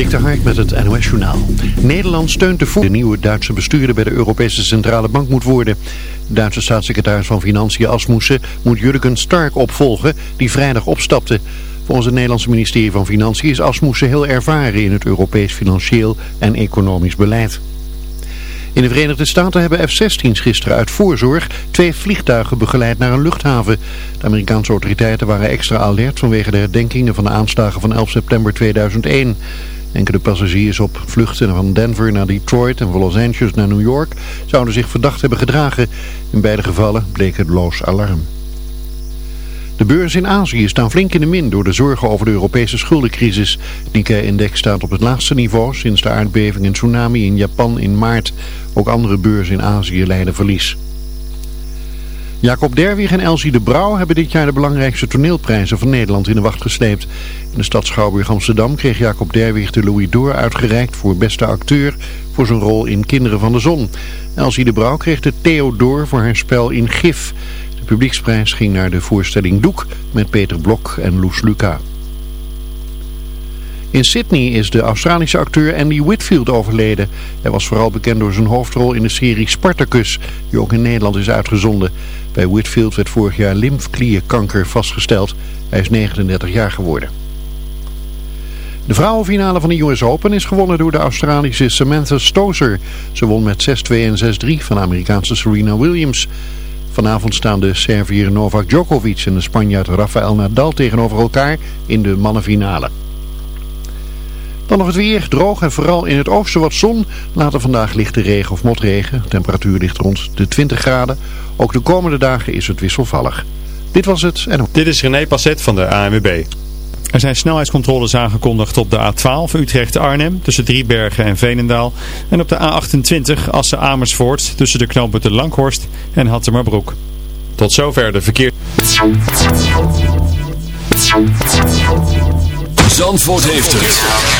Dik Hark met het NOS Journaal. Nederland steunt de voor de nieuwe Duitse bestuurder bij de Europese Centrale Bank moet worden. De Duitse staatssecretaris van Financiën Asmussen moet Jurgen Stark opvolgen die vrijdag opstapte. Volgens het Nederlandse ministerie van Financiën is Asmussen heel ervaren in het Europees financieel en economisch beleid. In de Verenigde Staten hebben F-16's gisteren uit voorzorg twee vliegtuigen begeleid naar een luchthaven. De Amerikaanse autoriteiten waren extra alert vanwege de herdenkingen van de aanslagen van 11 september 2001. Enkele passagiers op vluchten van Denver naar Detroit en van Los Angeles naar New York zouden zich verdacht hebben gedragen. In beide gevallen bleek het loos alarm. De beurzen in Azië staan flink in de min door de zorgen over de Europese schuldencrisis. Nikkei-index staat op het laagste niveau sinds de aardbeving en tsunami in Japan in maart. Ook andere beurzen in Azië leiden verlies. Jacob Derwig en Elsie de Brouw hebben dit jaar de belangrijkste toneelprijzen van Nederland in de wacht gesleept. In de stad Schouwburg Amsterdam kreeg Jacob Derwig de Louis d'Or uitgereikt voor beste acteur voor zijn rol in Kinderen van de Zon. Elsie de Brouw kreeg de Theodor voor haar spel in Gif. De publieksprijs ging naar de voorstelling Doek met Peter Blok en Loes Luca. In Sydney is de Australische acteur Andy Whitfield overleden. Hij was vooral bekend door zijn hoofdrol in de serie Spartacus, die ook in Nederland is uitgezonden. Bij Whitfield werd vorig jaar lymfklierkanker vastgesteld. Hij is 39 jaar geworden. De vrouwenfinale van de US Open is gewonnen door de Australische Samantha Stosur. Ze won met 6-2 en 6-3 van de Amerikaanse Serena Williams. Vanavond staan de Servier Novak Djokovic en de Spanjaard Rafael Nadal tegenover elkaar in de mannenfinale. Dan nog het weer, droog en vooral in het oosten wat zon. Later vandaag lichte regen of motregen. Temperatuur ligt rond de 20 graden. Ook de komende dagen is het wisselvallig. Dit was het. En... Dit is René Passet van de ANWB. Er zijn snelheidscontroles aangekondigd op de A12 Utrecht-Arnhem tussen Driebergen en Veenendaal. En op de A28 Assen-Amersfoort tussen de knooppunten Langhorst en Hattemerbroek. Tot zover de verkeer. Zandvoort heeft het.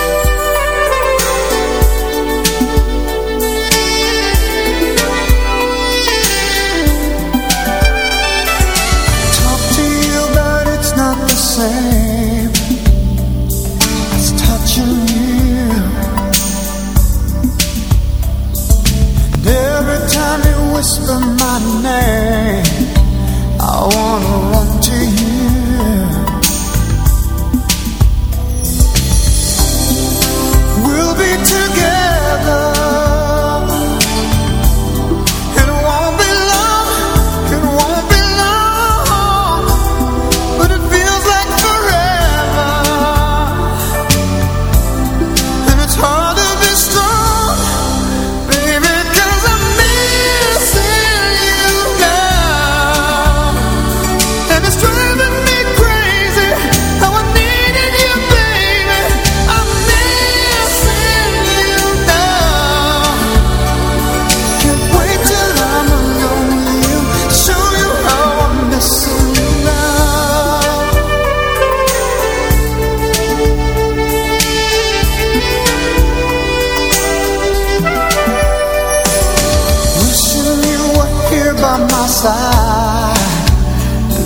Whisper my name, I wanna run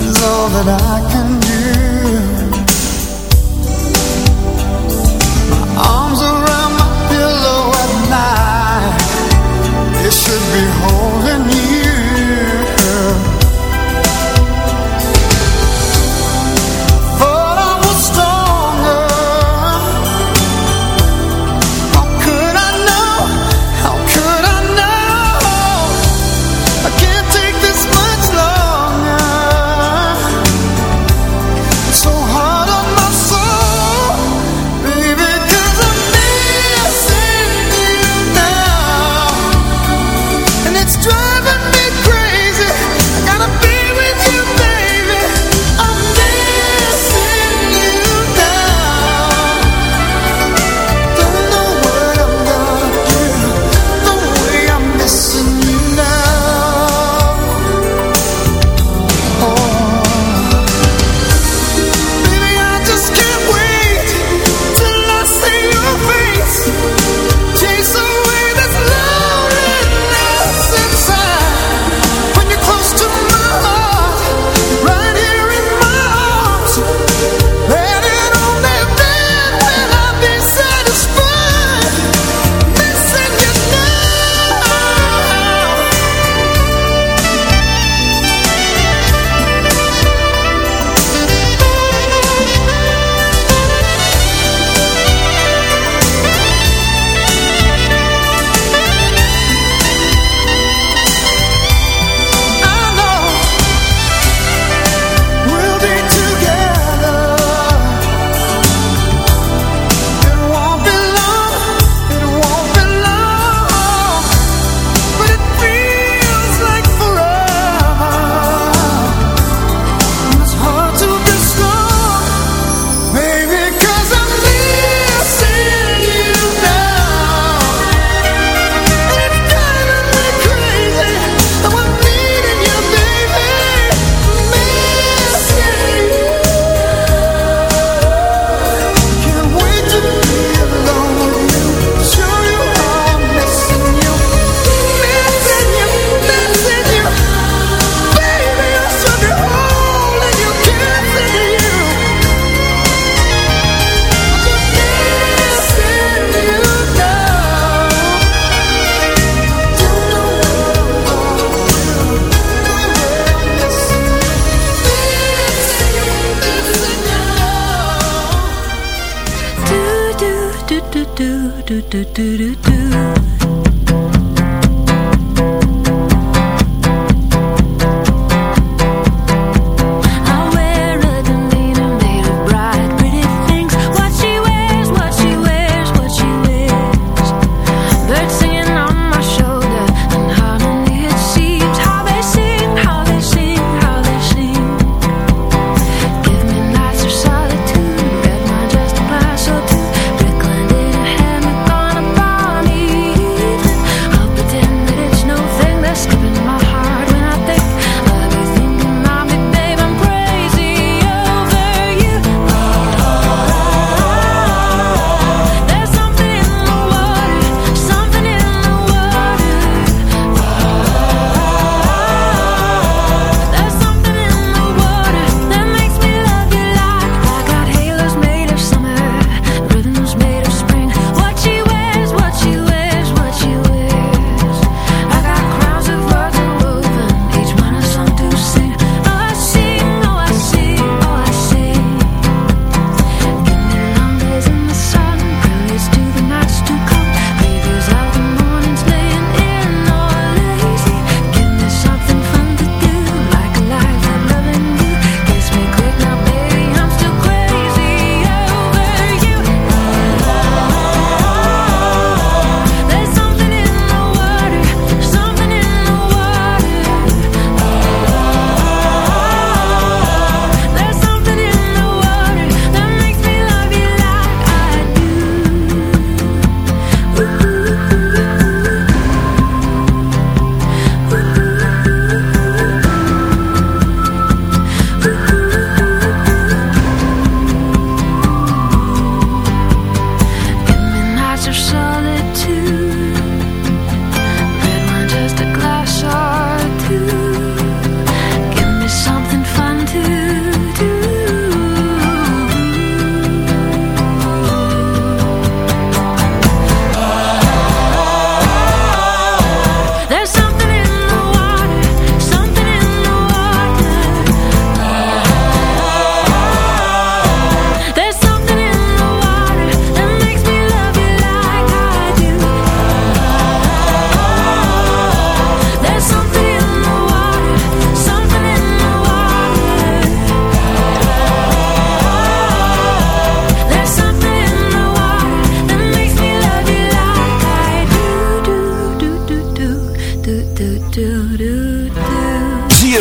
is all that I can do. My arms around my pillow at night, they should be holding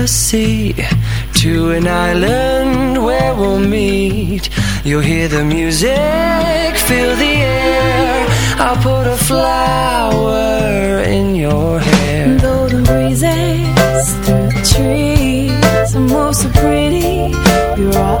The sea to an island where we'll meet. You'll hear the music, feel the air. I'll put a flower in your hair. golden breezes through the trees. I move so pretty. You're all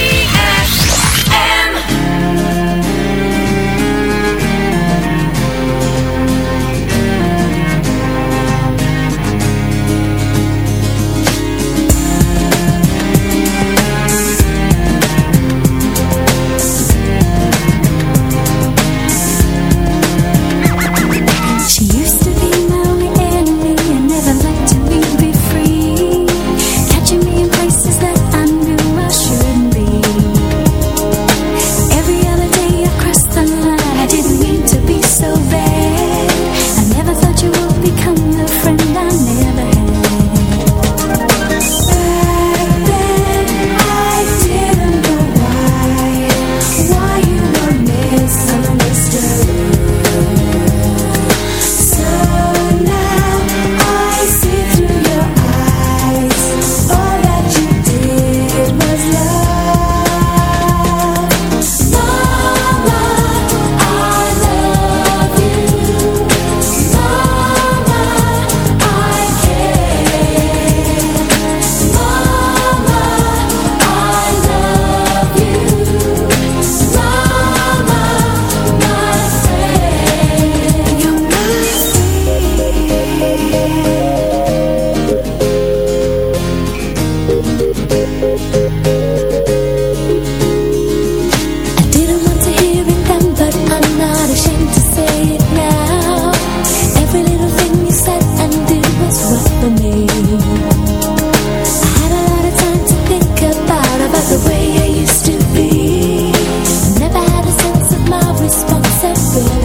Just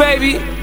baby.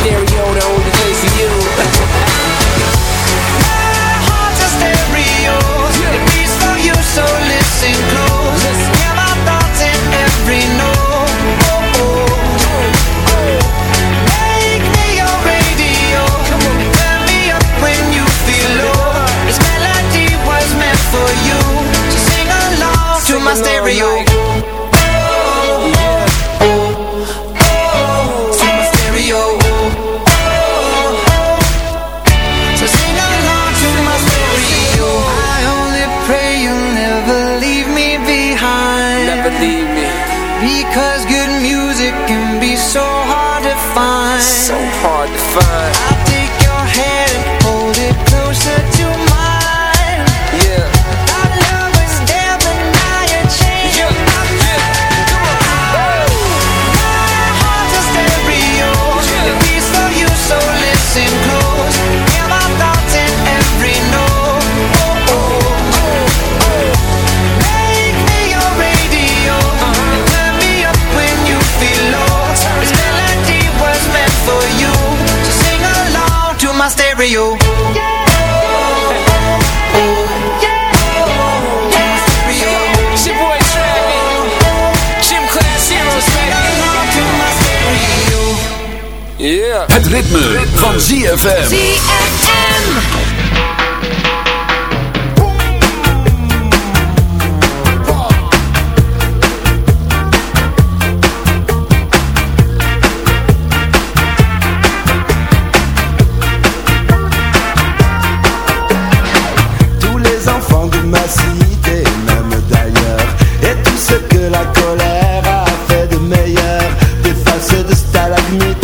stereo to own ritme, van ZFM. ZFM. tous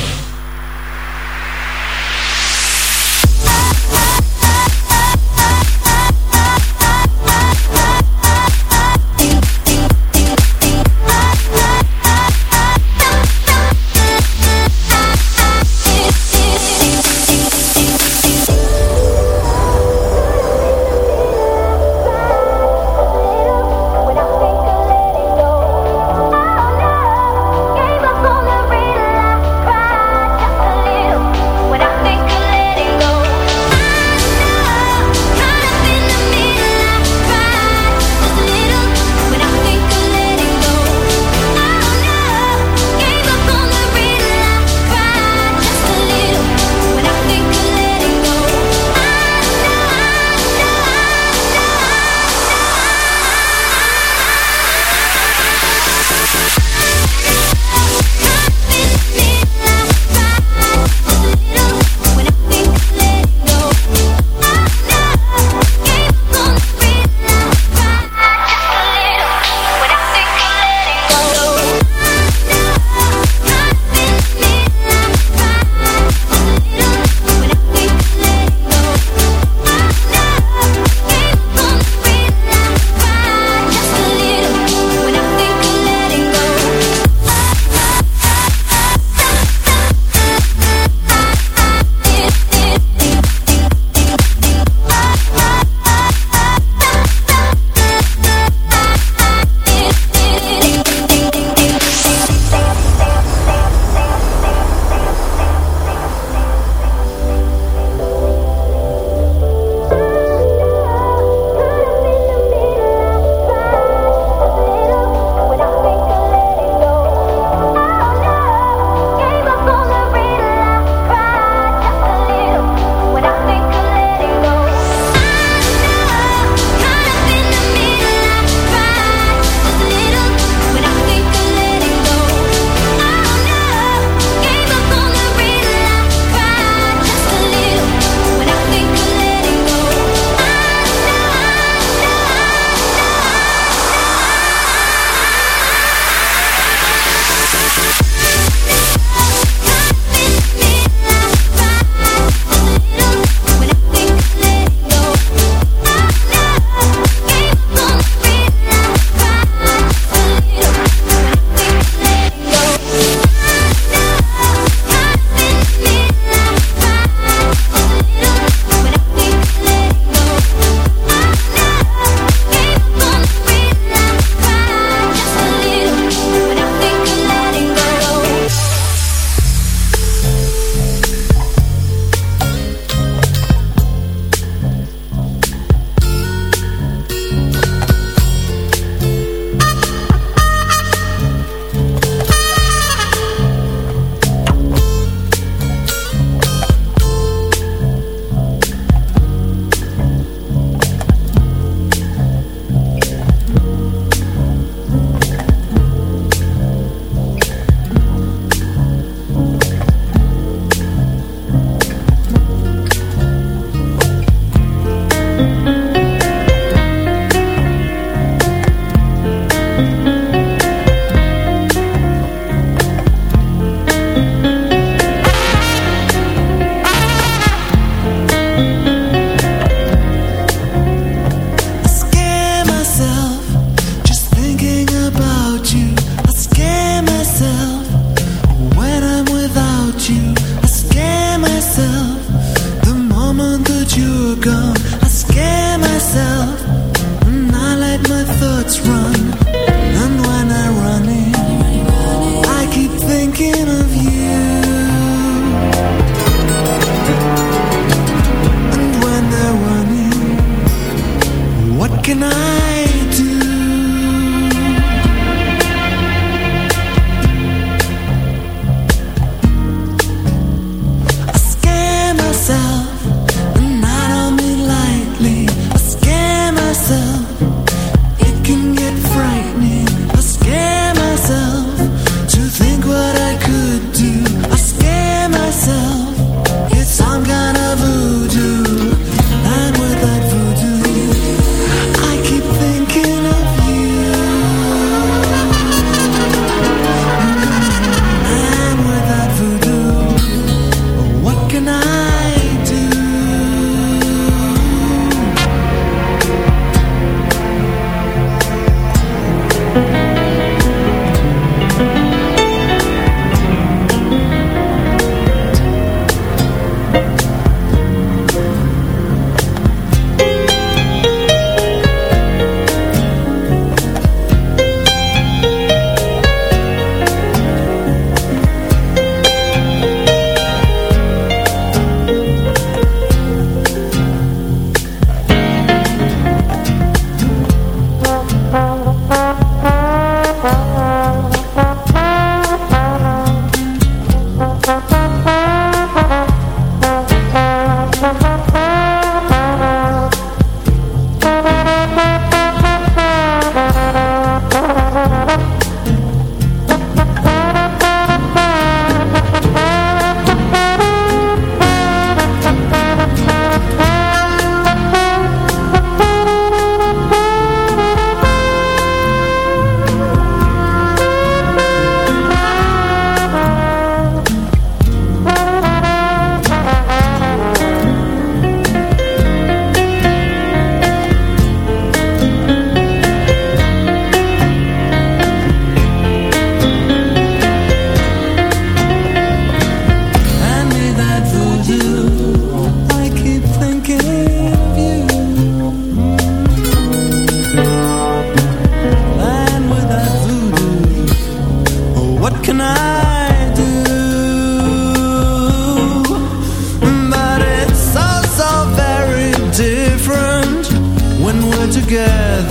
Together.